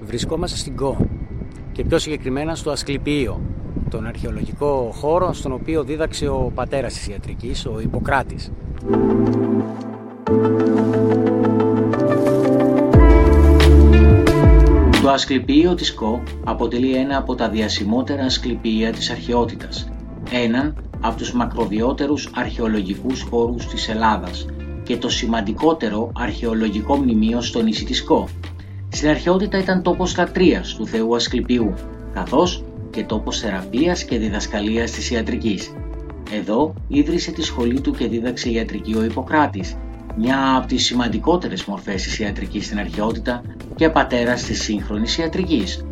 Βρισκόμαστε στην ΚΟ και πιο συγκεκριμένα στο Ασκληπείο, τον αρχαιολογικό χώρο στον οποίο δίδαξε ο πατέρας της ιατρικής, ο Ιπποκράτης. Το Ασκληπείο της ΚΟ αποτελεί ένα από τα διασημότερα ασκληπεία της αρχαιότητας, έναν από τους μακροδιότερους αρχαιολογικούς χώρους της Ελλάδας, και το σημαντικότερο αρχαιολογικό μνημείο στο νησί της ΚΟ. Στην αρχαιότητα ήταν τόπος λατρείας του θεού Ασκληπιού, καθώς και τόπος θεραπείας και διδασκαλίας της ιατρικής. Εδώ ίδρυσε τη σχολή του και δίδαξε ιατρική ο Ιπποκράτης, μια από τις σημαντικότερες μορφές της ιατρικής στην αρχαιότητα και πατέρας της σύγχρονης ιατρικής.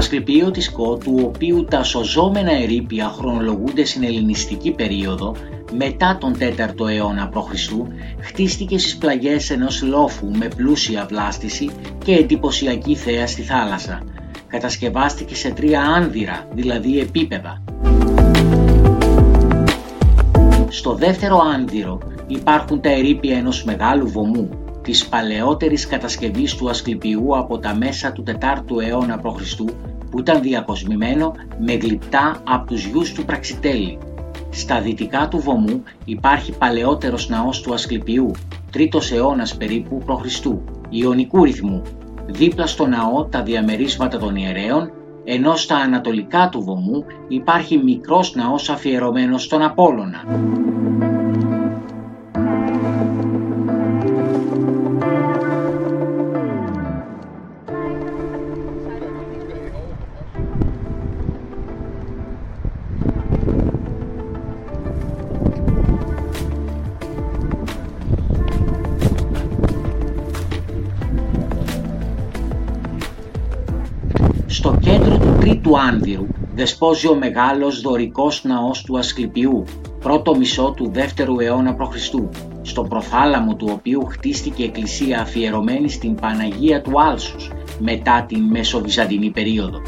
Ασκληπείο της ΚΟ, του οποίου τα σωζόμενα ερήπια χρονολογούνται στην ελληνιστική περίοδο, μετά τον 4ο αιώνα π.Χ. χτίστηκε στις πλαγιές ενός λόφου με πλούσια βλάστηση και εντυπωσιακή θέα στη θάλασσα. Κατασκευάστηκε σε τρία άνδυρα, δηλαδή επίπεδα. Στο δεύτερο άνδυρο υπάρχουν τα ερήπια ενός μεγάλου βωμού, της παλαιότερης κατασκευής του Ασκληπιού από τα μέσα του 4ου αιώνα π.Χ. που ήταν διακοσμημένο με γλυπτά από τους γιους του Πραξιτέλη. Στα δυτικά του βωμού υπάρχει παλαιότερος ναός του Ασκληπιού, 3ος αιώνας περίπου π.Χ. Ιωνικού ρυθμού. Δίπλα στο ναό τα διαμερίσματα των ιερέων, ενώ στα ανατολικά του βωμού υπάρχει μικρός ναός αφιερωμένος στον Απόλλωνα. Στο κέντρο του τρίτου άνδυρου δεσπόζει ο μεγάλος δωρικός ναός του Ασκληπιού, πρώτο μισό του δεύτερου αιώνα π.Χ., στο προθάλαμο του οποίου χτίστηκε εκκλησία αφιερωμένη στην Παναγία του Άλσους μετά την Μεσοβυζαντινή περίοδο.